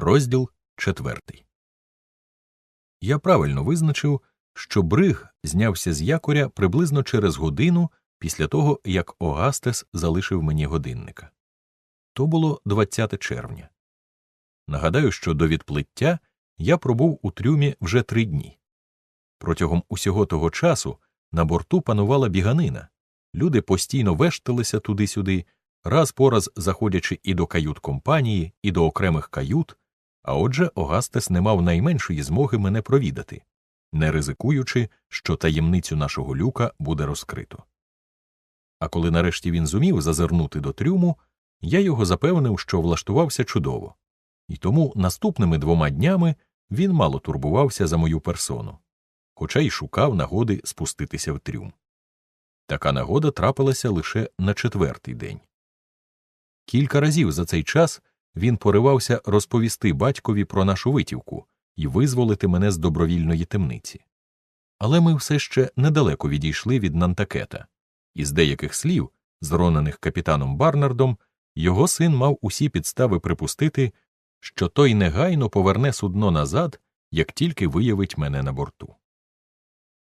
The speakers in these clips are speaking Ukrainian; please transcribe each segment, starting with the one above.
Розділ четвертий. Я правильно визначив, що бриг знявся з якоря приблизно через годину після того, як Огастес залишив мені годинника. То було 20 червня. Нагадаю, що до відплиття я пробув у трюмі вже три дні. Протягом усього того часу на борту панувала біганина. Люди постійно вешталися туди-сюди, раз по раз заходячи і до кают компанії, і до окремих кают, а отже, Огастес не мав найменшої змоги мене провідати, не ризикуючи, що таємницю нашого люка буде розкрито. А коли нарешті він зумів зазирнути до трюму, я його запевнив, що влаштувався чудово, і тому наступними двома днями він мало турбувався за мою персону, хоча й шукав нагоди спуститися в трюм. Така нагода трапилася лише на четвертий день. Кілька разів за цей час він поривався розповісти батькові про нашу витівку і визволити мене з добровільної темниці. Але ми все ще недалеко відійшли від Нантакета, і з деяких слів, зронених капітаном Барнардом, його син мав усі підстави припустити, що той негайно поверне судно назад, як тільки виявить мене на борту.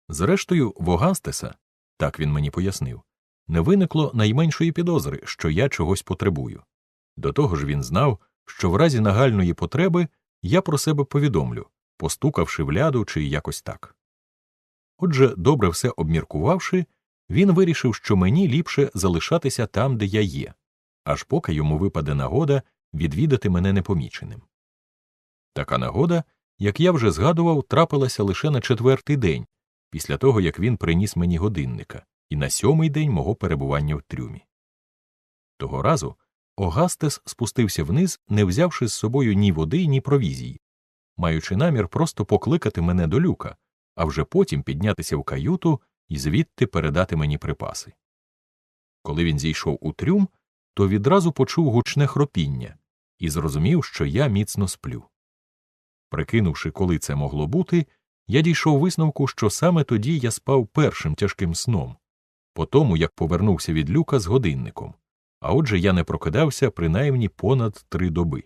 Зрештою, в Огастеса, так він мені пояснив, не виникло найменшої підозри, що я чогось потребую. До того ж він знав, що в разі нагальної потреби я про себе повідомлю, постукавши в ляду чи якось так. Отже, добре все обміркувавши, він вирішив, що мені ліпше залишатися там, де я є, аж поки йому випаде нагода відвідати мене непоміченим. Така нагода, як я вже згадував, трапилася лише на четвертий день, після того як він приніс мені годинника, і на сьомий день мого перебування в трюмі. Того разу Огастес спустився вниз, не взявши з собою ні води, ні провізії, маючи намір просто покликати мене до люка, а вже потім піднятися в каюту і звідти передати мені припаси. Коли він зійшов у трюм, то відразу почув гучне хропіння і зрозумів, що я міцно сплю. Прикинувши, коли це могло бути, я дійшов висновку, що саме тоді я спав першим тяжким сном, по тому як повернувся від люка з годинником а отже я не прокидався принаймні понад три доби.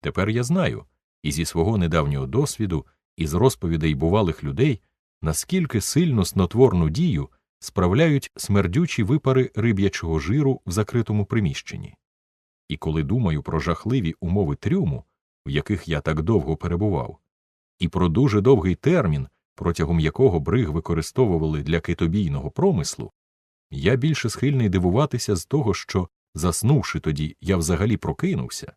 Тепер я знаю, і зі свого недавнього досвіду, і з розповідей бувалих людей, наскільки сильно снотворну дію справляють смердючі випари риб'ячого жиру в закритому приміщенні. І коли думаю про жахливі умови трюму, в яких я так довго перебував, і про дуже довгий термін, протягом якого бриг використовували для китобійного промислу, я більше схильний дивуватися з того, що, заснувши тоді, я взагалі прокинувся,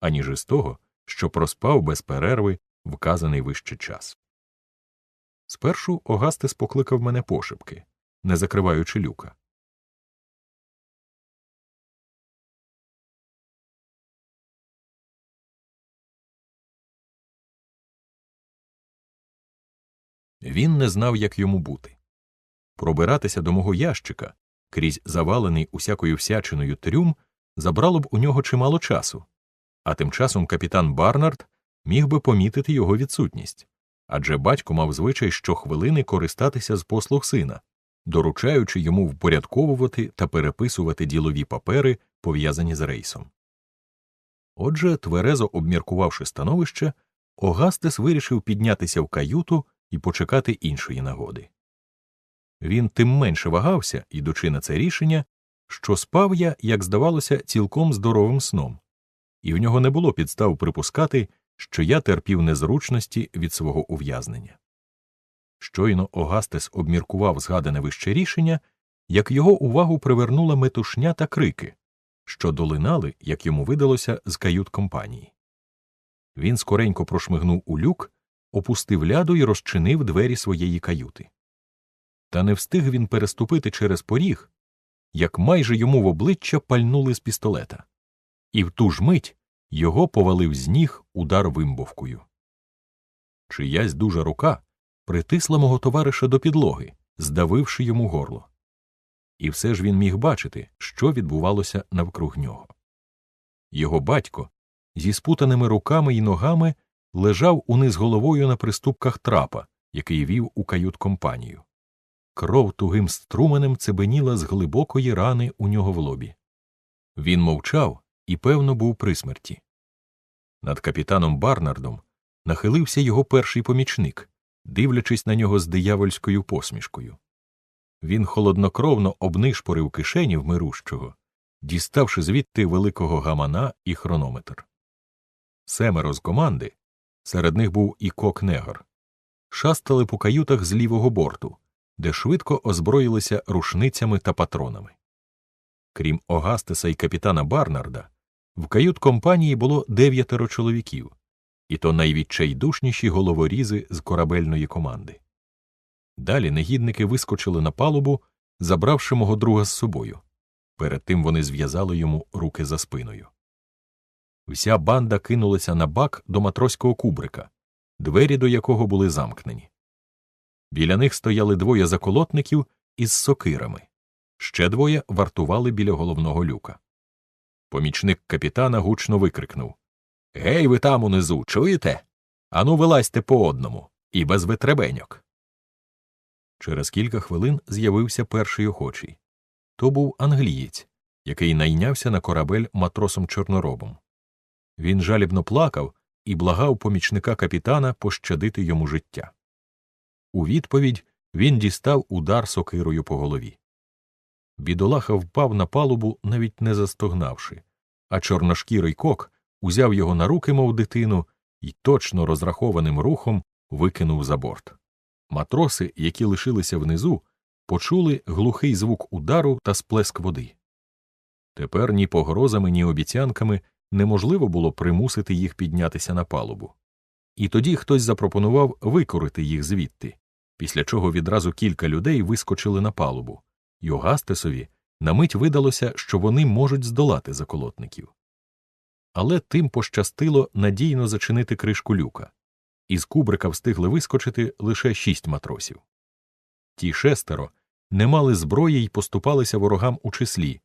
аніж із того, що проспав без перерви вказаний вище час. Спершу Огастес покликав мене пошепки, не закриваючи люка. Він не знав, як йому бути. Пробиратися до мого ящика крізь завалений усякою всячиною трюм забрало б у нього чимало часу, а тим часом капітан Барнард міг би помітити його відсутність адже батько мав звичай щохвилини користатися з послуг сина, доручаючи йому впорядковувати та переписувати ділові папери, пов'язані з рейсом. Отже, тверезо обміркувавши становище, Огастес вирішив піднятися в каюту і почекати іншої нагоди. Він тим менше вагався, ідучи на це рішення, що спав я, як здавалося, цілком здоровим сном, і в нього не було підстав припускати, що я терпів незручності від свого ув'язнення. Щойно Огастес обміркував згадане вище рішення, як його увагу привернула метушня та крики, що долинали, як йому видалося, з кают компанії. Він скоренько прошмигнув у люк, опустив ляду і розчинив двері своєї каюти. Та не встиг він переступити через поріг, як майже йому в обличчя пальнули з пістолета, і в ту ж мить його повалив з ніг удар вимбовкою. Чиясь дужа рука притисла мого товариша до підлоги, здавивши йому горло. І все ж він міг бачити, що відбувалося навкруг нього. Його батько зі спутаними руками й ногами лежав униз головою на приступках трапа, який вів у кают компанію. Кров тугим струменем цебеніла з глибокої рани у нього в лобі. Він мовчав і, певно, був при смерті. Над капітаном Барнардом нахилився його перший помічник, дивлячись на нього з диявольською посмішкою. Він холоднокровно обнишпорив кишені вмирущого, діставши звідти великого гамана і хронометр. Семеро з команди, серед них був і кок негр, шастали по каютах з лівого борту, де швидко озброїлися рушницями та патронами. Крім Огастеса і капітана Барнарда, в кают компанії було дев'ятеро чоловіків, і то найвідчайдушніші головорізи з корабельної команди. Далі негідники вискочили на палубу, забравши мого друга з собою. Перед тим вони зв'язали йому руки за спиною. Вся банда кинулася на бак до матроського кубрика, двері до якого були замкнені. Біля них стояли двоє заколотників із сокирами, ще двоє вартували біля головного люка. Помічник капітана гучно викрикнув Гей, ви там унизу, чуєте? Ану, вилазьте по одному, і без витребеньок. Через кілька хвилин з'явився перший охочий. То був англієць, який найнявся на корабель матросом чорноробом. Він жалібно плакав і благав помічника капітана пощадити йому життя. У відповідь він дістав удар сокирою по голові. Бідолаха впав на палубу, навіть не застогнавши, а чорношкірий кок узяв його на руки, мов дитину, і точно розрахованим рухом викинув за борт. Матроси, які лишилися внизу, почули глухий звук удару та сплеск води. Тепер ні погрозами, ні обіцянками неможливо було примусити їх піднятися на палубу. І тоді хтось запропонував викорити їх звідти, після чого відразу кілька людей вискочили на палубу, й Огастесові на мить видалося, що вони можуть здолати заколотників. Але тим пощастило надійно зачинити кришку люка. Із кубрика встигли вискочити лише шість матросів. Ті шестеро не мали зброї й поступалися ворогам у числі,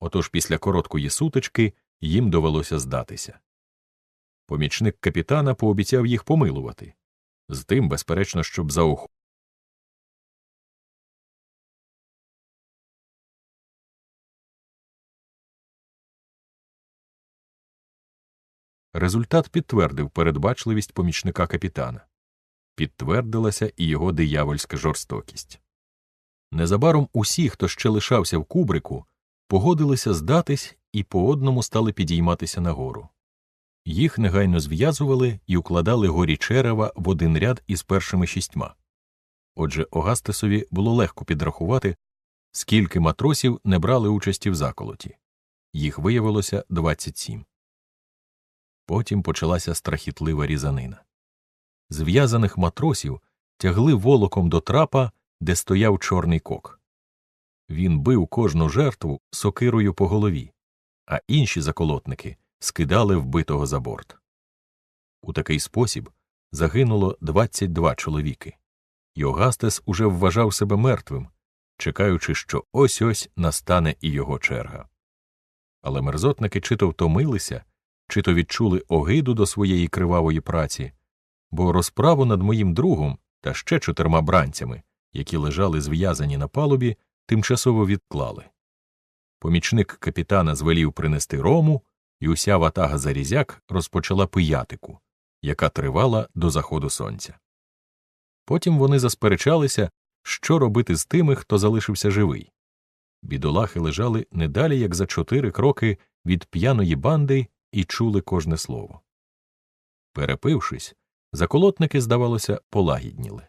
отож після короткої сутички їм довелося здатися. Помічник капітана пообіцяв їх помилувати з тим, безперечно, щоб заохотити. Результат підтвердив передбачливість помічника капітана. Підтвердилася і його диявольська жорстокість. Незабаром усі, хто ще лишався в кубрику, погодилися здатись і по одному стали підійматися нагору. Їх негайно зв'язували і укладали горі черева в один ряд із першими шістьма. Отже, Огастесові було легко підрахувати, скільки матросів не брали участі в заколоті. Їх виявилося 27. Потім почалася страхітлива різанина. Зв'язаних матросів тягли волоком до трапа, де стояв чорний кок. Він бив кожну жертву сокирою по голові, а інші заколотники скидали вбитого за борт. У такий спосіб загинуло 22 чоловіки. Йогастес уже вважав себе мертвим, чекаючи, що ось ось настане і його черга. Але мерзотники чи то втомилися, чи то відчули огиду до своєї кривавої праці, бо розправу над моїм другом та ще чотирма бранцями, які лежали зв'язані на палубі, тимчасово відклали. Помічник капітана звелів принести рому, і уся ватага зарізяк розпочала пиятику, яка тривала до заходу сонця. Потім вони засперечалися, що робити з тими, хто залишився живий. Бідолахи лежали не далі, як за чотири кроки від п'яної банди і чули кожне слово. Перепившись, заколотники, здавалося, полагідніли.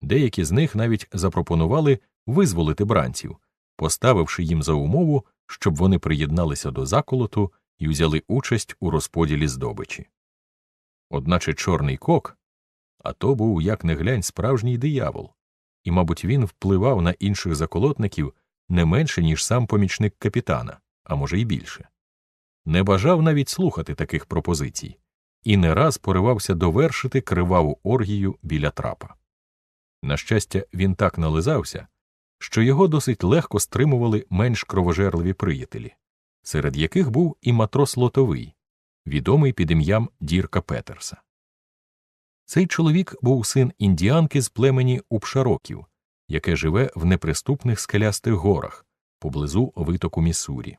Деякі з них навіть запропонували визволити бранців, поставивши їм за умову, щоб вони приєдналися до заколоту і взяли участь у розподілі здобичі. Одначе Чорний кок, а то був як не глянь справжній диявол, і, мабуть, він впливав на інших заколотників не менше, ніж сам помічник капітана, а може й більше. Не бажав навіть слухати таких пропозицій і не раз поривався довершити криваву оргію біля трапа. На щастя, він так нализався, що його досить легко стримували менш кровожерливі приятелі, серед яких був і матрос лотовий, відомий під ім'ям Дірка Петерса. Цей чоловік був син індіанки з племені Упшароків, яке живе в неприступних скелястих горах поблизу витоку Міссурі.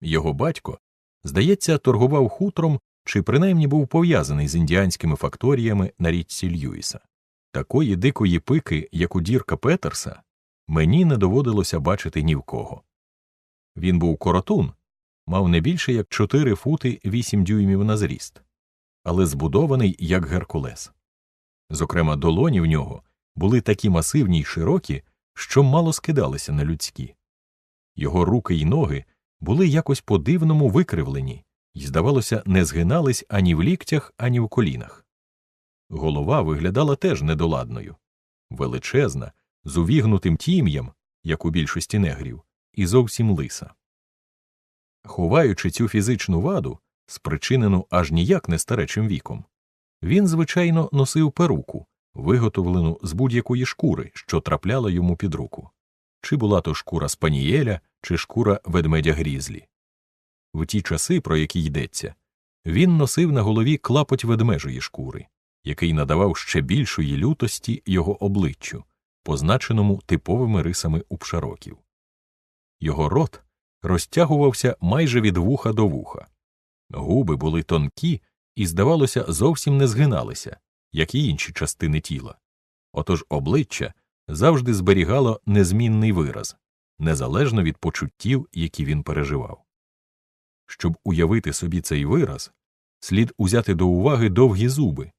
Його батько, здається, торгував хутром чи принаймні був пов'язаний з індіанськими факторіями на річці Льюіса. Такої дикої пики, як у Дірка Петерса, мені не доводилося бачити ні в кого. Він був коротун, мав не більше як 4 фути 8 дюймів на зріст, але збудований як Геркулес. Зокрема, долоні в нього були такі масивні й широкі, що мало скидалися на людські. Його руки й ноги були якось по дивному викривлені і, здавалося, не згинались ані в ліктях, ані в колінах. Голова виглядала теж недоладною, величезна, з увігнутим тім'ям, як у більшості негрів, і зовсім лиса. Ховаючи цю фізичну ваду, спричинену аж ніяк не старечим віком, він, звичайно, носив перуку, виготовлену з будь-якої шкури, що трапляла йому під руку, чи була то шкура спанієля, чи шкура ведмедя грізлі. В ті часи, про які йдеться, він носив на голові клапоть ведмежої шкури, який надавав ще більшої лютості його обличчю, позначеному типовими рисами упшароків. Його рот розтягувався майже від вуха до вуха, губи були тонкі і, здавалося, зовсім не згиналися, як і інші частини тіла. Отож обличчя завжди зберігало незмінний вираз, незалежно від почуттів, які він переживав. Щоб уявити собі цей вираз, слід узяти до уваги довгі зуби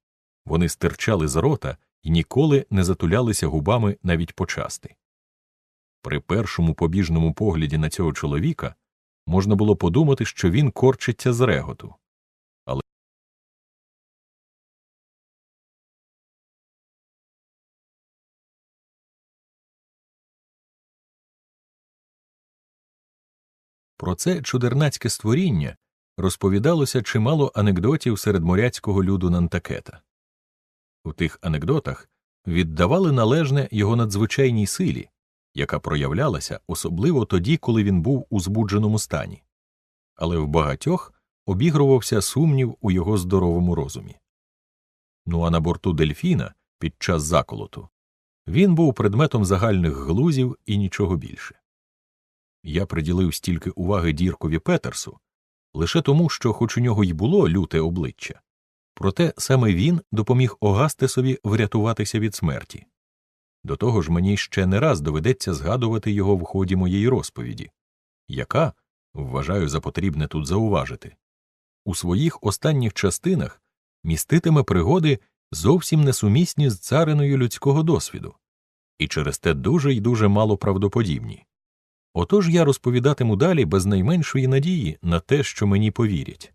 вони стирчали з рота і ніколи не затулялися губами навіть почасти. При першому побіжному погляді на цього чоловіка можна було подумати, що він корчиться з реготу. Про це чудернацьке створіння розповідалося чимало анекдотів серед моряцького люду Нантакета. У тих анекдотах віддавали належне його надзвичайній силі, яка проявлялася особливо тоді, коли він був у збудженому стані, але в багатьох обігрувався сумнів у його здоровому розумі. Ну а на борту дельфіна під час заколоту він був предметом загальних глузів і нічого більше. Я приділив стільки уваги Діркові Петерсу лише тому, що, хоч у нього й було люте обличчя, проте саме він допоміг Огастесові врятуватися від смерті. До того ж мені ще не раз доведеться згадувати його в ході моєї розповіді, яка, вважаю за потрібне тут зауважити, у своїх останніх частинах міститиме пригоди зовсім несумісні з цариною людського досвіду, і через те дуже й дуже мало правдоподібні. Отож я розповідатиму далі без найменшої надії на те, що мені повірять,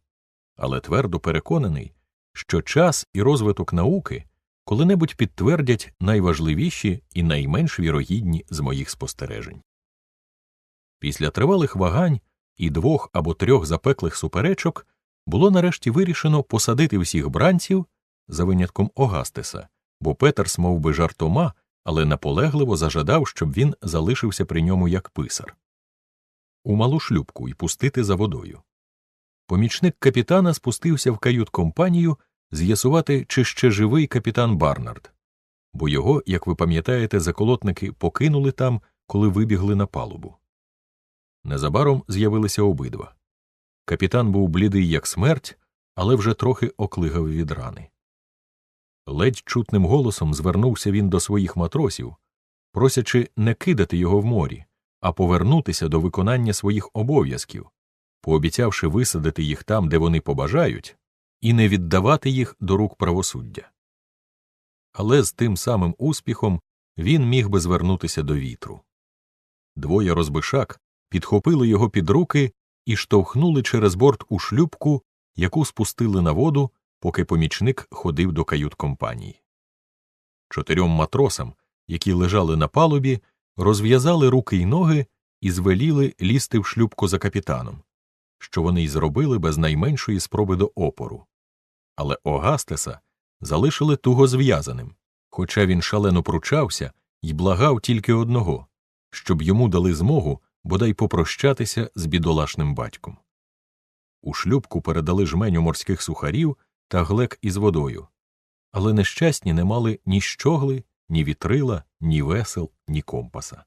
але твердо переконаний, що час і розвиток науки коли-небудь підтвердять найважливіші і найменш вірогідні з моїх спостережень. Після тривалих вагань і двох або трьох запеклих суперечок було нарешті вирішено посадити всіх бранців за винятком Огастеса, бо Петерс мов би, жартома, але наполегливо зажадав, щоб він залишився при ньому як писар, у малу шлюбку і пустити за водою. Помічник капітана спустився в кают компанію з'ясувати, чи ще живий капітан Барнард, бо його, як ви пам'ятаєте, заколотники покинули там, коли вибігли на палубу. Незабаром з'явилися обидва. Капітан був блідий, як смерть, але вже трохи оклигав від рани. Ледь чутним голосом звернувся він до своїх матросів, просячи не кидати його в морі, а повернутися до виконання своїх обов'язків, пообіцявши висадити їх там, де вони побажають, і не віддавати їх до рук правосуддя. Але з тим самим успіхом він міг би звернутися до вітру. Двоє розбишак підхопили його під руки і штовхнули через борт у шлюбку, яку спустили на воду, поки помічник ходив до кают компанії. Чотирьом матросам, які лежали на палубі, розв'язали руки й ноги і звеліли лізти в шлюбку за капітаном, що вони й зробили без найменшої спроби до опору. Але Огастеса залишили туго зв'язаним, хоча він шалено пручався і благав тільки одного щоб йому дали змогу бодай попрощатися з бідолашним батьком. У шлюбку передали жменю морських сухарів та глек із водою, але нещасні не мали ні щогли, ні вітрила, ні весел, ні компаса.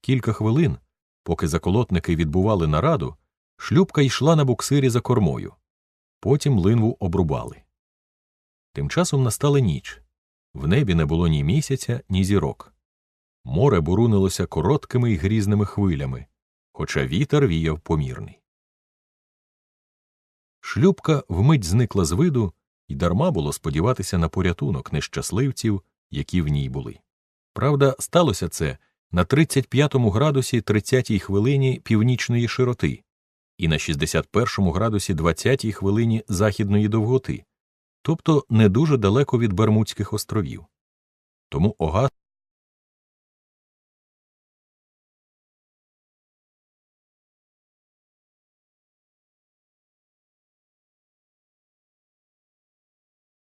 Кілька хвилин, поки заколотники відбували нараду, шлюбка йшла на буксирі за кормою. Потім линву обрубали. Тим часом настала ніч. В небі не було ні місяця, ні зірок. Море бурунилося короткими й грізними хвилями, хоча вітер віяв помірний. Шлюбка вмить зникла з виду, і дарма було сподіватися на порятунок нещасливців, які в ній були. Правда, сталося це на 35 градусі 30 хвилині північної широти і на 61 градусі 20 хвилині західної довготи, тобто не дуже далеко від Бермудських островів. Тому Ога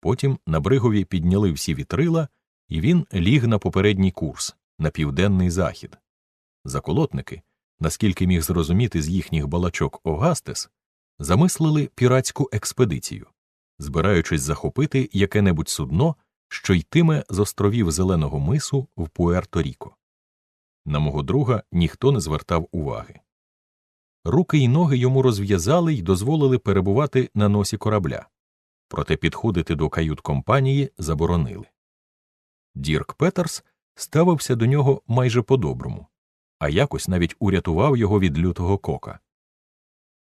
Потім на бригові підняли всі вітрила, і він ліг на попередній курс на південний захід. Заколотники, наскільки міг зрозуміти з їхніх балачок Огастес, замислили піратську експедицію, збираючись захопити яке-небудь судно, що йтиме з островів Зеленого мису в Пуерто-Ріко. На мого друга ніхто не звертав уваги. Руки й ноги йому розв'язали й дозволили перебувати на носі корабля проте підходити до кают компанії заборонили. Дірк Петерс ставився до нього майже по-доброму, а якось навіть урятував його від лютого кока.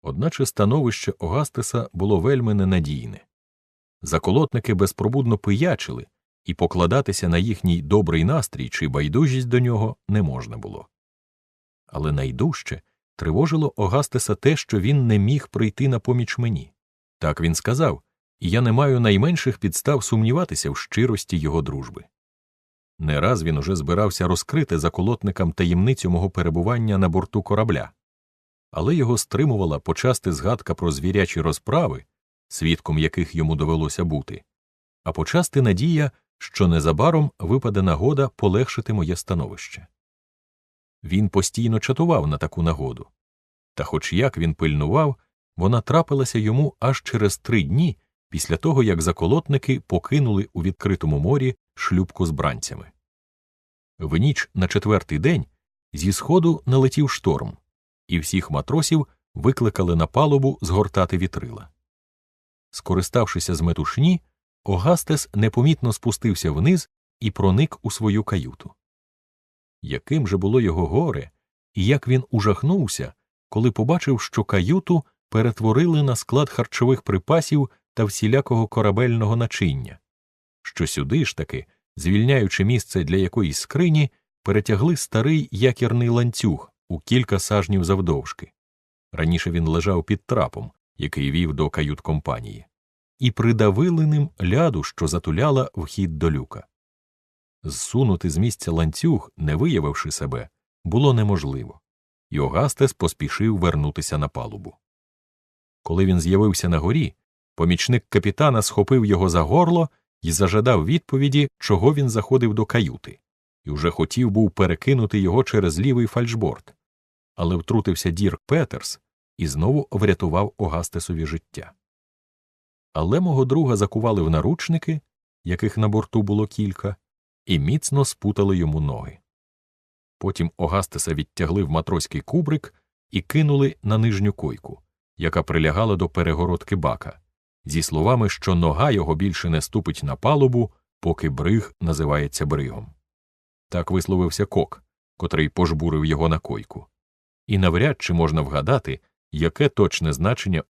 Одначе становище Огастеса було вельми ненадійне. Заколотники безпробудно пиячили, і покладатися на їхній добрий настрій чи байдужість до нього не можна було. Але найдужче тривожило Огастеса те, що він не міг прийти на поміч мені. Так він сказав, і я не маю найменших підстав сумніватися в щирості його дружби. Не раз він уже збирався розкрити заколотникам таємницю мого перебування на борту корабля, але його стримувала почасти згадка про звірячі розправи, свідком яких йому довелося бути, а почасти надія, що незабаром випаде нагода полегшити моє становище. Він постійно чатував на таку нагоду, та, хоч як він пильнував, вона трапилася йому аж через три дні після того як заколотники покинули у відкритому морі шлюбку з бранцями. В ніч на четвертий день зі сходу налетів шторм, і всіх матросів викликали на палубу згортати вітрила. Скориставшися з метушні, Огастес непомітно спустився вниз і проник у свою каюту. Яким же було його горе, і як він ужахнувся, коли побачив, що каюту перетворили на склад харчових припасів та всілякого корабельного начиння, що сюди ж таки, звільняючи місце для якоїсь скрині, перетягли старий якірний ланцюг у кілька сажнів завдовжки. Раніше він лежав під трапом, який вів до кают компанії, і придавили ним ляду, що затуляла вхід до люка. Зсунути з місця ланцюг, не виявивши себе, було неможливо, і Огастес поспішив вернутися на палубу. Коли він з'явився нагорі, Помічник капітана схопив його за горло і зажадав відповіді, чого він заходив до каюти, і вже хотів був перекинути його через лівий фальшборд. Але втрутився Дірк Петерс і знову врятував Огастесові життя. Але мого друга закували в наручники, яких на борту було кілька, і міцно спутали йому ноги. Потім Огастеса відтягли в матроський кубрик і кинули на нижню койку, яка прилягала до перегородки бака зі словами, що нога його більше не ступить на палубу, поки бриг називається бригом. Так висловився кок, котрий пожбурив його на койку. І навряд чи можна вгадати, яке точне значення